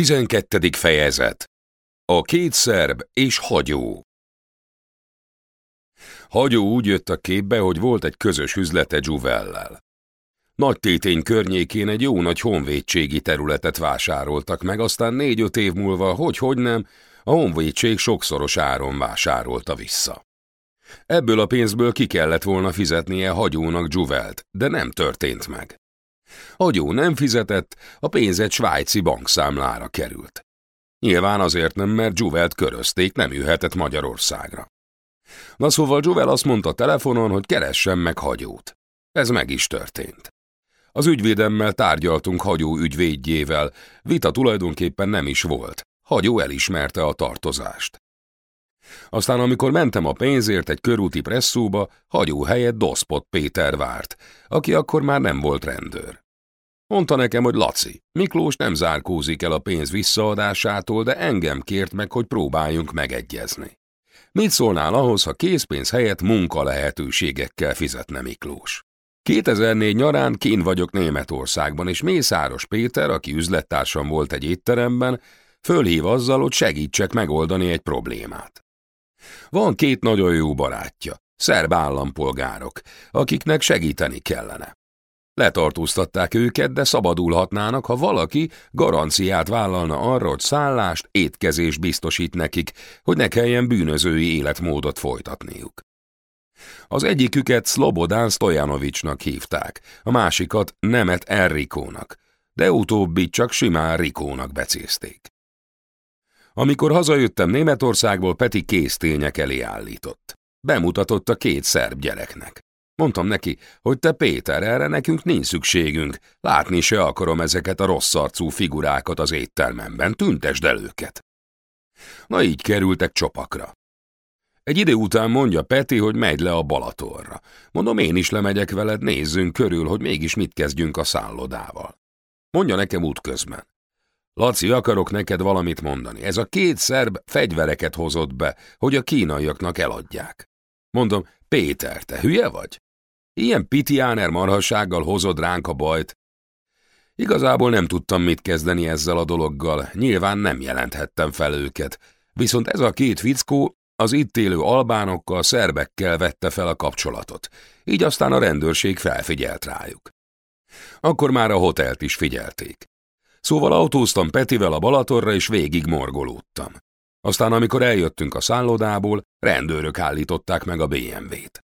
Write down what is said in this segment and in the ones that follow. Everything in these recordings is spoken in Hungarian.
Tizenkettedik fejezet A két szerb és hagyó Hagyó úgy jött a képbe, hogy volt egy közös üzlete Juvellel. Nagy tétény környékén egy jó nagy honvédségi területet vásároltak meg, aztán négy-öt év múlva, hogy-hogy nem, a honvédség sokszoros áron vásárolta vissza. Ebből a pénzből ki kellett volna fizetnie hagyónak Juvelt, de nem történt meg. Hagyó nem fizetett, a pénz egy svájci bankszámlára került. Nyilván azért nem, mert Juvelt körözték, nem jöhetett Magyarországra. Na szóval Juvel azt mondta telefonon, hogy keressem meg hagyót. Ez meg is történt. Az ügyvédemmel tárgyaltunk hagyó ügyvédjével, vita tulajdonképpen nem is volt. Hagyó elismerte a tartozást. Aztán amikor mentem a pénzért egy körúti presszóba, hagyó helyett Doszpot Péter várt, aki akkor már nem volt rendőr. Mondta nekem, hogy Laci, Miklós nem zárkózik el a pénz visszaadásától, de engem kért meg, hogy próbáljunk megegyezni. Mit szólnál ahhoz, ha készpénz helyett munka lehetőségekkel fizetne Miklós? 2004 nyarán kín vagyok Németországban, és Mészáros Péter, aki üzlettársam volt egy étteremben, fölhív azzal, hogy segítsek megoldani egy problémát. Van két nagyon jó barátja, szerb állampolgárok, akiknek segíteni kellene. Letartóztatták őket, de szabadulhatnának, ha valaki garanciát vállalna arra, hogy szállást, étkezés biztosít nekik, hogy ne kelljen bűnözői életmódot folytatniuk. Az egyiküket Slobodán Stojanovicsnak hívták, a másikat Nemet Enrikónak, de utóbbi csak simán Rikónak becézték. Amikor hazajöttem Németországból, Peti késztények elé állított. Bemutatott a két szerb gyereknek. Mondtam neki, hogy te Péter, erre nekünk nincs szükségünk, látni se akarom ezeket a rossz arcú figurákat az éttermemben, tüntesd el őket. Na így kerültek csopakra. Egy idő után mondja Peti, hogy megy le a Balatorra. Mondom, én is lemegyek veled, nézzünk körül, hogy mégis mit kezdjünk a szállodával. Mondja nekem útközben. Laci, akarok neked valamit mondani. Ez a két szerb fegyvereket hozott be, hogy a kínaiaknak eladják. Mondom, Péter, te hülye vagy? Ilyen pitiáner marhassággal hozod ránk a bajt. Igazából nem tudtam mit kezdeni ezzel a dologgal, nyilván nem jelenthettem fel őket, viszont ez a két fickó az itt élő albánokkal, szerbekkel vette fel a kapcsolatot, így aztán a rendőrség felfigyelt rájuk. Akkor már a hotelt is figyelték. Szóval autóztam Petivel a Balatorra, és végig morgolódtam. Aztán, amikor eljöttünk a szállodából, rendőrök állították meg a BMW-t.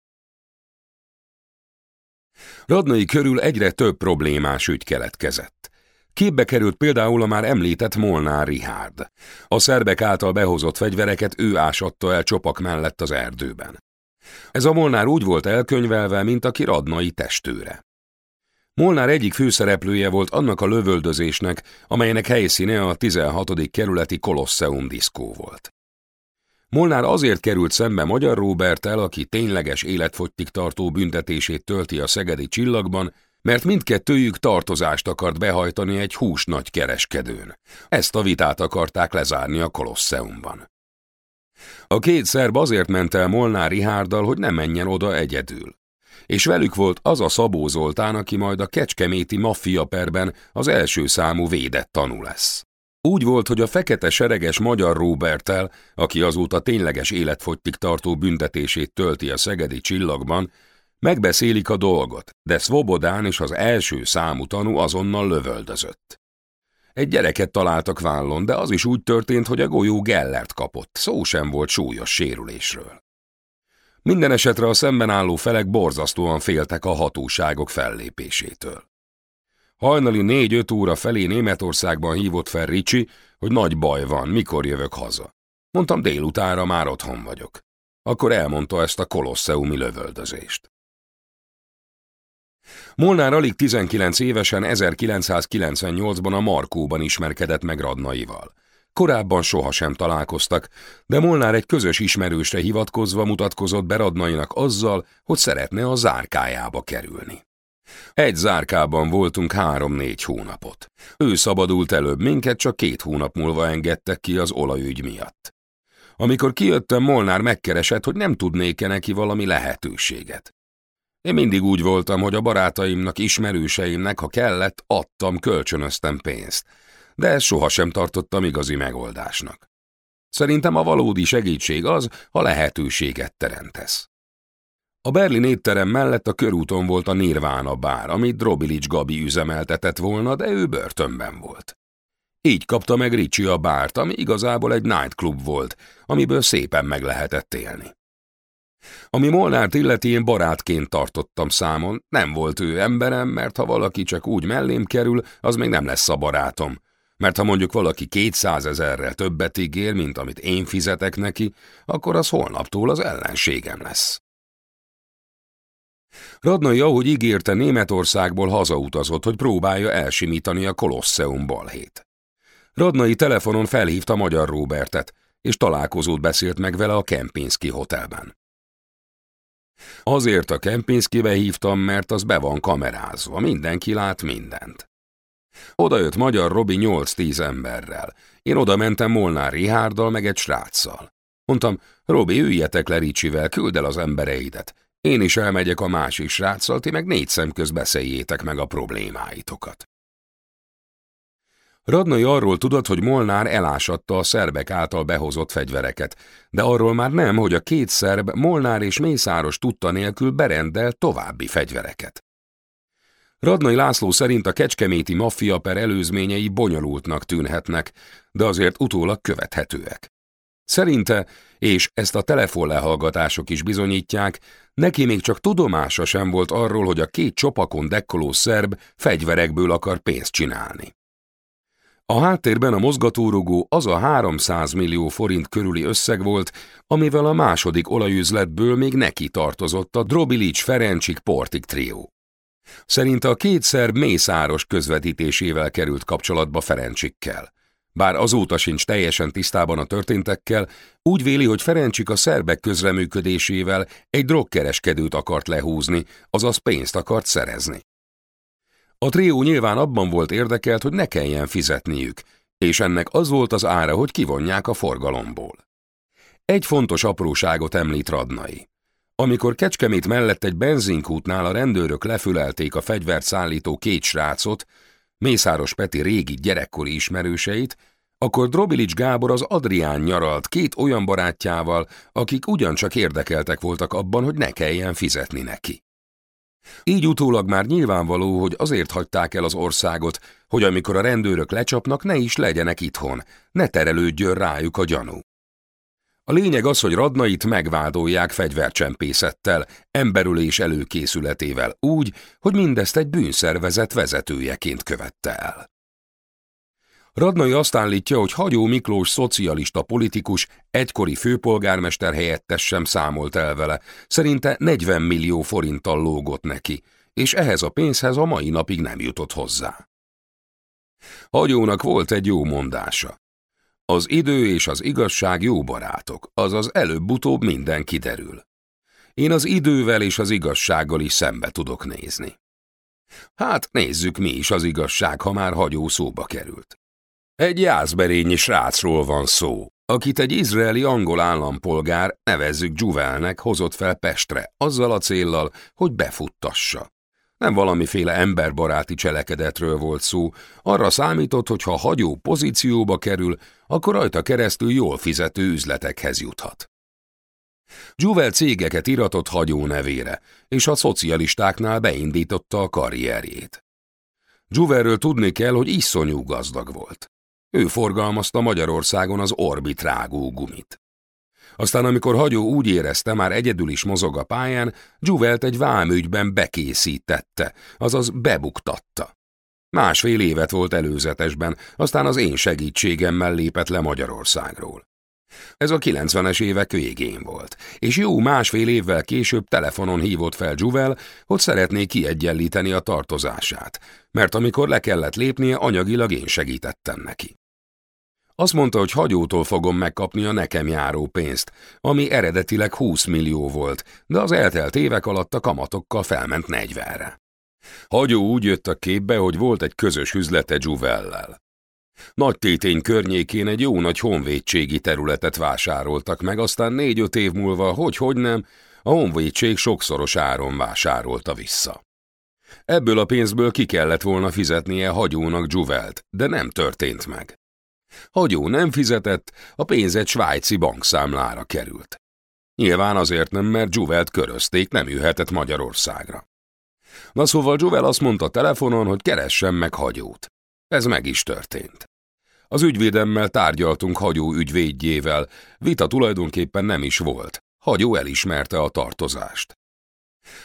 Radnai körül egyre több problémás ügy keletkezett. Képbe került például a már említett Molnár Rihárd. A szerbek által behozott fegyvereket ő ásatta el csopak mellett az erdőben. Ez a Molnár úgy volt elkönyvelve, mint aki Radnai testőre. Molnár egyik főszereplője volt annak a lövöldözésnek, amelynek helyszíne a 16. kerületi Kolosseum diszkó volt. Molnár azért került szembe Magyar Róbertel, aki tényleges életfogytig tartó büntetését tölti a szegedi csillagban, mert mindkettőjük tartozást akart behajtani egy hús nagy kereskedőn. Ezt a vitát akarták lezárni a Kolosseumban. A két szerb azért ment el Molnár Rihárdal, hogy ne menjen oda egyedül. És velük volt az a Szabó Zoltán, aki majd a kecskeméti maffia perben az első számú védett tanú lesz. Úgy volt, hogy a fekete sereges magyar Robertel, aki azóta tényleges életfogytig tartó büntetését tölti a szegedi csillagban, megbeszélik a dolgot, de Svobodán és az első számú tanú azonnal lövöldözött. Egy gyereket találtak vállon, de az is úgy történt, hogy a golyó Gellert kapott, szó sem volt súlyos sérülésről. Minden esetre a szemben álló felek borzasztóan féltek a hatóságok fellépésétől. Hajnali négy-öt óra felé Németországban hívott fel Ricsi, hogy nagy baj van, mikor jövök haza. Mondtam, délutára már otthon vagyok. Akkor elmondta ezt a kolosseumi lövöldözést. Molnár alig 19 évesen 1998-ban a Markóban ismerkedett meg Radnaival. Korábban sohasem találkoztak, de Molnár egy közös ismerősre hivatkozva mutatkozott be Radnainak azzal, hogy szeretne a zárkájába kerülni. Egy zárkában voltunk három-négy hónapot. Ő szabadult előbb, minket csak két hónap múlva engedtek ki az olajügy miatt. Amikor kijöttem, Molnár megkeresett, hogy nem tudnék-e neki valami lehetőséget. Én mindig úgy voltam, hogy a barátaimnak, ismerőseimnek, ha kellett, adtam, kölcsönöztem pénzt. de ezt sohasem tartottam igazi megoldásnak. Szerintem a valódi segítség az, ha lehetőséget teremtesz. A Berlin étterem mellett a körúton volt a Nirvana bár, amit Drobilics Gabi üzemeltetett volna, de ő börtönben volt. Így kapta meg Ricsi a bárt, ami igazából egy nightclub volt, amiből szépen meg lehetett élni. Ami Molnárt illeti, én barátként tartottam számon, nem volt ő emberem, mert ha valaki csak úgy mellém kerül, az még nem lesz a barátom. Mert ha mondjuk valaki kétszázezerrel többet ígér, mint amit én fizetek neki, akkor az holnaptól az ellenségem lesz. Radnai, ahogy ígérte, Németországból hazautazott, hogy próbálja elsimítani a Kolosseum balhét. Radnai telefonon felhívta Magyar Róbertet, és találkozót beszélt meg vele a Kempinski hotelben. Azért a Kempinskibe hívtam, mert az be van kamerázva, mindenki lát mindent. Oda jött magyar Robi 8-10 emberrel. Én oda mentem Molnár Rihárdal, meg egy sráccal. Mondtam, Robi, üljetek le Ricsivel, küld el az embereidet. Én is elmegyek a másik sráccal, ti meg négy szem köz beszéljétek meg a problémáitokat. Radnai arról tudott, hogy Molnár elásatta a szerbek által behozott fegyvereket, de arról már nem, hogy a két szerb Molnár és Mészáros tudta nélkül berendel további fegyvereket. Radnai László szerint a kecskeméti maffia per előzményei bonyolultnak tűnhetnek, de azért utólag követhetőek. Szerinte, és ezt a telefonlehallgatások is bizonyítják, neki még csak tudomása sem volt arról, hogy a két csopakon dekkoló szerb fegyverekből akar pénzt csinálni. A háttérben a mozgatórugó az a 300 millió forint körüli összeg volt, amivel a második olajüzletből még neki tartozott a Drobilics Ferencsik Portik trió. Szerint a két szerb mészáros közvetítésével került kapcsolatba Ferencsikkel. Bár azóta sincs teljesen tisztában a történtekkel, úgy véli, hogy Ferencsik a szerbek közreműködésével egy drogkereskedőt akart lehúzni, azaz pénzt akart szerezni. A trió nyilván abban volt érdekelt, hogy ne kelljen fizetniük, és ennek az volt az ára, hogy kivonják a forgalomból. Egy fontos apróságot említ Radnai. Amikor Kecskemét mellett egy benzinkútnál a rendőrök lefülelték a fegyvert szállító két srácot, Mészáros Peti régi gyerekkori ismerőseit, akkor Drobilics Gábor az Adrián nyaralt két olyan barátjával, akik ugyancsak érdekeltek voltak abban, hogy ne kelljen fizetni neki. Így utólag már nyilvánvaló, hogy azért hagyták el az országot, hogy amikor a rendőrök lecsapnak, ne is legyenek itthon, ne terelődjön rájuk a gyanú. A lényeg az, hogy Radnait megvádolják fegyvercsempészettel, emberülés előkészületével úgy, hogy mindezt egy bűnszervezet vezetőjeként követte el. Radnai azt állítja, hogy Hagyó Miklós szocialista politikus, egykori főpolgármester helyettes sem számolt el vele, szerinte 40 millió forinttal lógott neki, és ehhez a pénzhez a mai napig nem jutott hozzá. Hagyónak volt egy jó mondása. Az idő és az igazság jó barátok, azaz előbb-utóbb minden kiderül. Én az idővel és az igazsággal is szembe tudok nézni. Hát nézzük mi is az igazság, ha már hagyó szóba került. Egy jászberényi srácról van szó, akit egy izraeli angol állampolgár, nevezzük Juvelnek, hozott fel Pestre, azzal a céllal, hogy befuttassa. Nem valamiféle emberbaráti cselekedetről volt szó, arra számított, hogy ha hagyó pozícióba kerül, akkor rajta keresztül jól fizető üzletekhez juthat. Juvel cégeket iratott hagyó nevére, és a szocialistáknál beindította a karrierjét. Juvelről tudni kell, hogy iszonyú gazdag volt. Ő forgalmazta Magyarországon az Orbit rágó gumit. Aztán, amikor Hagyó úgy érezte, már egyedül is mozog a pályán, Juvelt egy vámügyben bekészítette, azaz bebuktatta. Másfél évet volt előzetesben, aztán az én segítségemmel lépett le Magyarországról. Ez a 90-es évek végén volt, és jó másfél évvel később telefonon hívott fel Juvel, hogy szeretné kiegyenlíteni a tartozását, mert amikor le kellett lépnie, anyagilag én segítettem neki. Azt mondta, hogy hagyótól fogom megkapni a nekem járó pénzt, ami eredetileg 20 millió volt, de az eltelt évek alatt a kamatokkal felment 40-re. Hagyó úgy jött a képbe, hogy volt egy közös üzlete Juvellel. Nagy tétény környékén egy jó nagy honvédségi területet vásároltak meg, aztán négy-öt év múlva, hogy-hogy nem, a honvédség sokszoros áron vásárolta vissza. Ebből a pénzből ki kellett volna fizetnie hagyónak Juvelt, de nem történt meg. Hagyó nem fizetett, a pénz egy svájci bankszámlára került. Nyilván azért nem, mert Juvelt körözték, nem jöhetett Magyarországra. Na szóval Juvel azt mondta telefonon, hogy keressen meg hagyót. Ez meg is történt. Az ügyvédemmel tárgyaltunk hagyó ügyvédjével, vita tulajdonképpen nem is volt. Hagyó elismerte a tartozást.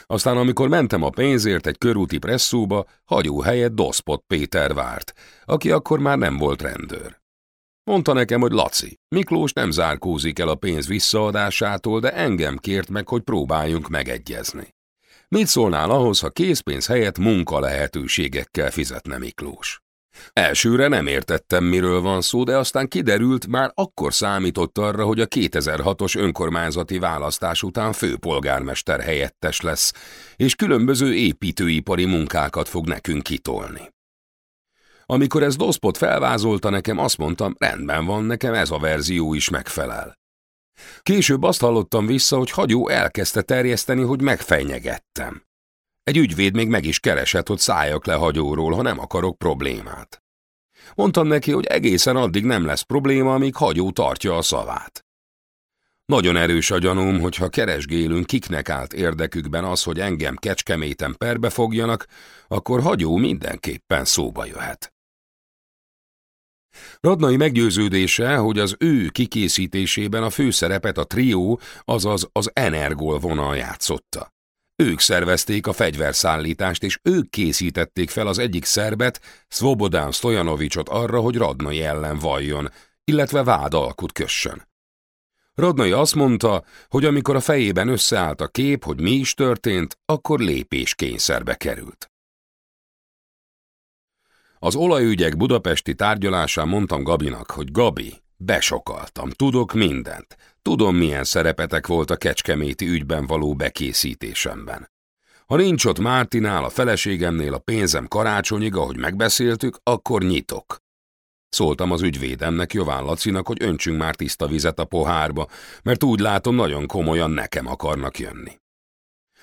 Aztán amikor mentem a pénzért egy körúti presszóba, hagyó helyett Doszpot Péter várt, aki akkor már nem volt rendőr. Mondta nekem, hogy Laci, Miklós nem zárkózik el a pénz visszaadásától, de engem kért meg, hogy próbáljunk megegyezni. Mit szólnál ahhoz, ha készpénz helyett munka lehetőségekkel fizetne Miklós? Elsőre nem értettem, miről van szó, de aztán kiderült, már akkor számított arra, hogy a 2006-os önkormányzati választás után főpolgármester helyettes lesz, és különböző építőipari munkákat fog nekünk kitolni. Amikor ez Doszpot felvázolta nekem, azt mondtam, rendben van, nekem ez a verzió is megfelel. Később azt hallottam vissza, hogy hagyó elkezdte terjeszteni, hogy megfejnyegettem. Egy ügyvéd még meg is keresett, hogy szálljak le hagyóról, ha nem akarok problémát. Mondtam neki, hogy egészen addig nem lesz probléma, amíg hagyó tartja a szavát. Nagyon erős a gyanúm, hogy ha keresgélünk, kiknek állt érdekükben az, hogy engem kecskeméten perbe fogjanak, akkor hagyó mindenképpen szóba jöhet. Radnai meggyőződése, hogy az ő kikészítésében a főszerepet a trió, azaz az Energol vonal játszotta. Ők szervezték a fegyverszállítást, és ők készítették fel az egyik szerbet, Szvobodán Stojanovicsot arra, hogy Radnai ellen valljon, illetve vádalkut kössön. Radnai azt mondta, hogy amikor a fejében összeállt a kép, hogy mi is történt, akkor lépéskényszerbe került. Az olajügyek budapesti tárgyalásán mondtam Gabinak, hogy Gabi, besokaltam, tudok mindent, tudom milyen szerepetek volt a kecskeméti ügyben való bekészítésemben. Ha nincs ott Mártinál, a feleségemnél a pénzem karácsonyig, ahogy megbeszéltük, akkor nyitok. Szóltam az ügyvédemnek, Jován Lacinak, hogy öntsünk már tiszta vizet a pohárba, mert úgy látom, nagyon komolyan nekem akarnak jönni.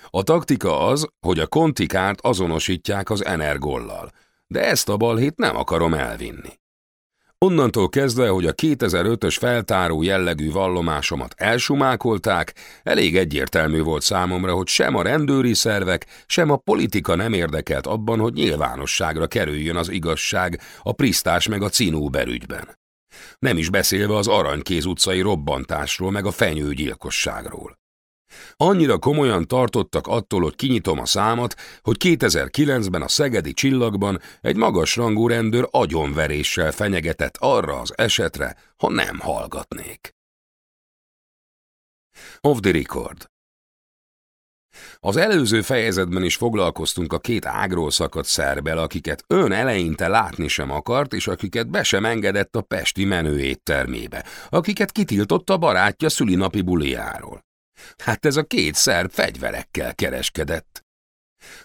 A taktika az, hogy a kontikárt azonosítják az energollal, de ezt a balhét nem akarom elvinni. Onnantól kezdve, hogy a 2005-ös feltáró jellegű vallomásomat elsumákolták, elég egyértelmű volt számomra, hogy sem a rendőri szervek, sem a politika nem érdekelt abban, hogy nyilvánosságra kerüljön az igazság a Prisztás meg a Cinóber ügyben. Nem is beszélve az Aranykéz utcai robbantásról meg a fenyőgyilkosságról. Annyira komolyan tartottak attól, hogy kinyitom a számat, hogy 2009-ben a Szegedi Csillagban egy magas rangú rendőr agyonveréssel fenyegetett arra az esetre, ha nem hallgatnék. Off the record. Az előző fejezetben is foglalkoztunk a két ágról szakadt szerbel, akiket ön eleinte látni sem akart, és akiket be sem engedett a pesti menő éttermébe, akiket kitiltott a barátja szülinapi buliáról. Hát ez a két szerb fegyverekkel kereskedett.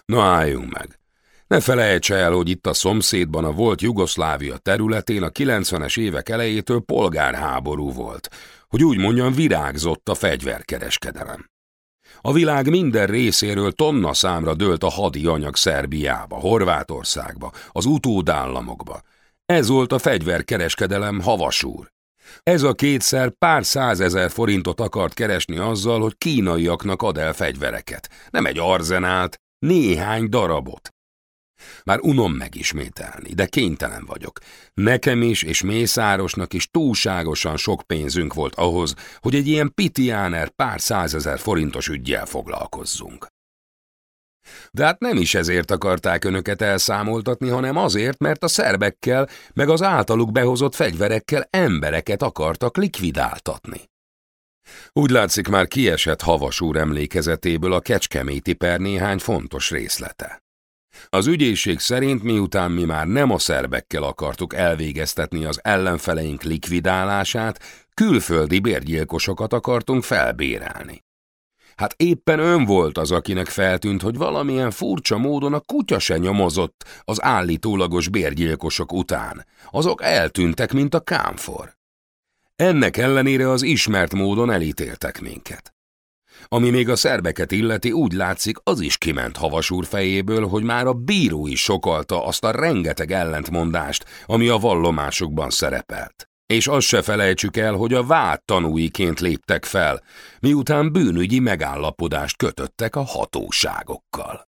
Na álljunk meg. Ne felejtse el, hogy itt a szomszédban a volt Jugoszlávia területén a 90-es évek elejétől polgárháború volt, hogy úgy mondjam virágzott a fegyverkereskedelem. A világ minden részéről tonna számra dőlt a hadi anyag Szerbiába, Horvátországba, az utódállamokba. Ez volt a fegyverkereskedelem havasúr. Ez a kétszer pár százezer forintot akart keresni azzal, hogy kínaiaknak ad el fegyvereket. Nem egy arzenált, néhány darabot. Már unom megismételni, de kénytelen vagyok. Nekem is és Mészárosnak is túlságosan sok pénzünk volt ahhoz, hogy egy ilyen pitiáner pár százezer forintos ügyjel foglalkozzunk. De hát nem is ezért akarták önöket elszámoltatni, hanem azért, mert a szerbekkel, meg az általuk behozott fegyverekkel embereket akartak likvidáltatni. Úgy látszik már kiesett Havas úr emlékezetéből a kecskeméti per néhány fontos részlete. Az ügyészség szerint miután mi már nem a szerbekkel akartuk elvégeztetni az ellenfeleink likvidálását, külföldi bérgyilkosokat akartunk felbérelni. Hát éppen ön volt az, akinek feltűnt, hogy valamilyen furcsa módon a kutya se nyomozott az állítólagos bérgyilkosok után. Azok eltűntek, mint a kámfor. Ennek ellenére az ismert módon elítéltek minket. Ami még a szerbeket illeti, úgy látszik, az is kiment Havasúr fejéből, hogy már a bíró is sokalta azt a rengeteg ellentmondást, ami a vallomásokban szerepelt. És azt se felejtsük el, hogy a vád tanúiként léptek fel, miután bűnügyi megállapodást kötöttek a hatóságokkal.